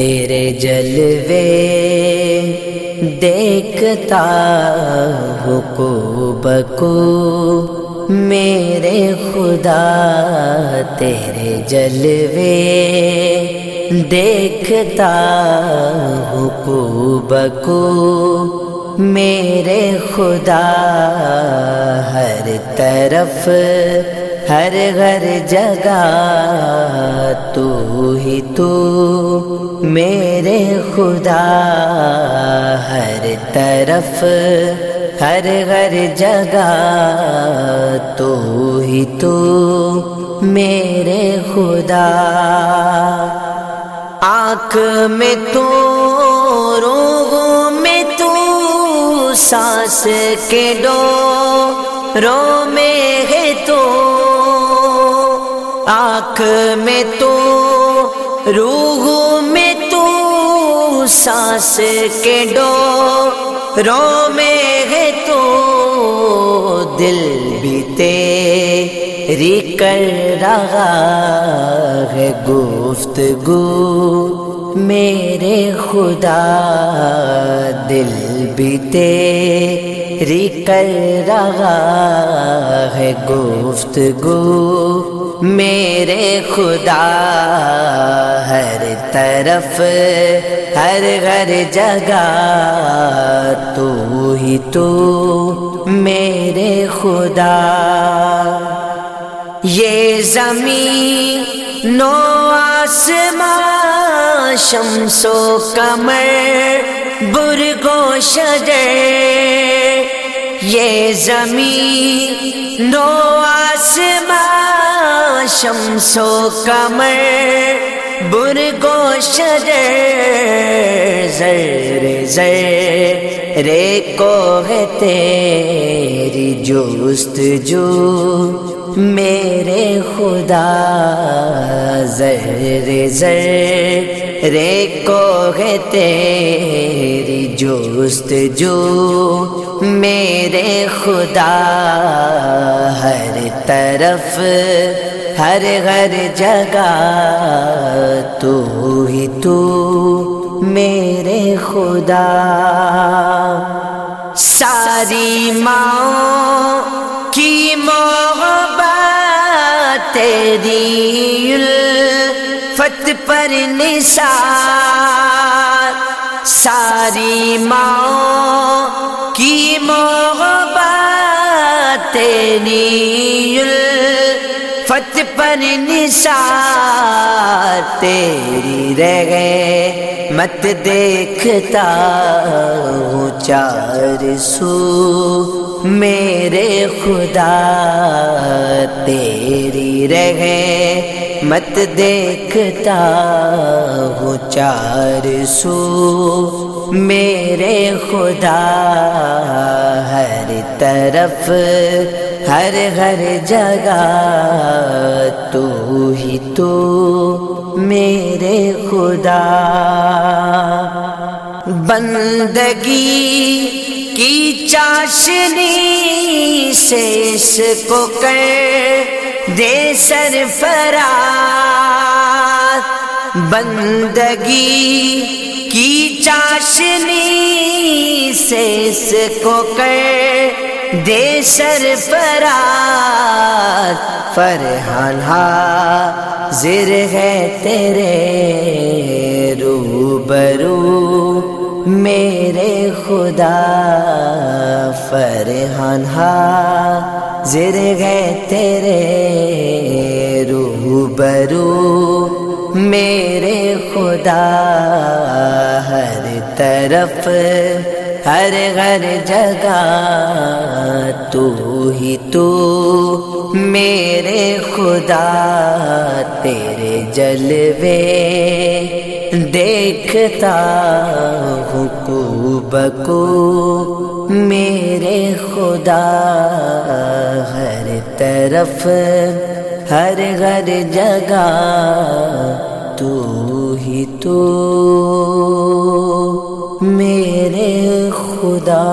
تیرے جلوے دیکھتا ہو کو بکو میرے خدا تیرے جلوے دیکھتا ہو کو بکو میرے خدا ہر طرف ہر گھر جگہ تو ہی تو میرے خدا ہر طرف ہر گھر جگہ تو ہی تو میرے خدا آنکھ میں تو روگوں میں تو سانس کے ڈو رو میں ہے آنکھ میں تو، روح میں تو، سانس کے ڈو رو میں ہے تو، دل بھی تیری کر رہا ہے گفتگو۔ میرے خدا، دل بھی تیری کر رہا ہے گفتگو میرے خدا، ہر طرف، ہر ہر جگہ، تو ہی تو میرے خدا۔ یہ زمین نو آسمان، شمس و کمر برگو شجر۔ یہ زمین نو آسمان شمس و کمر برگو شجر زر زر رے کو ہے تیری جوست جو میرے خدا زر زر رے کو ہے تیری جوست جو میرے خدا، ہر طرف، ہر ہر جگہ تو ہی تو میرے خدا۔ ساری ماں تیری الفت پر نثار، ساری ماں کی محبت تیری الفت پر نثار تیری رہ گئے مت دیکھتا ہوں چار سو۔ میرے خدا، تیری رہ۔ مت دیکھتا ہوں چار سو۔ میرے خدا، ہر طرف، ہر ہر جگہ۔ تو ہی تو۔ میرے خدا، بندگی کی چاشنی سے اس کو کر دے سرفرا بندگی کی چاشنی سے اس کو کر دے سرفراد فرحان حاضر ہے تیرے روبرو، میرے خدا، فرحان حاضر ہے تیرے روبرو، میرے خدا، ہر طرف، ہر ہر جگہ، تو ہی تو۔ میرے خدا، تیرے جلوے دیکھتا ہوں کو بکو میرے خدا، ہر طرف، ہر ہر جگہ تو ہی تو۔ میرے خدا۔